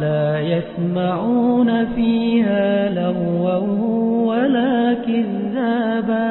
لا يسمعون فيها لغوا ولا كذابا.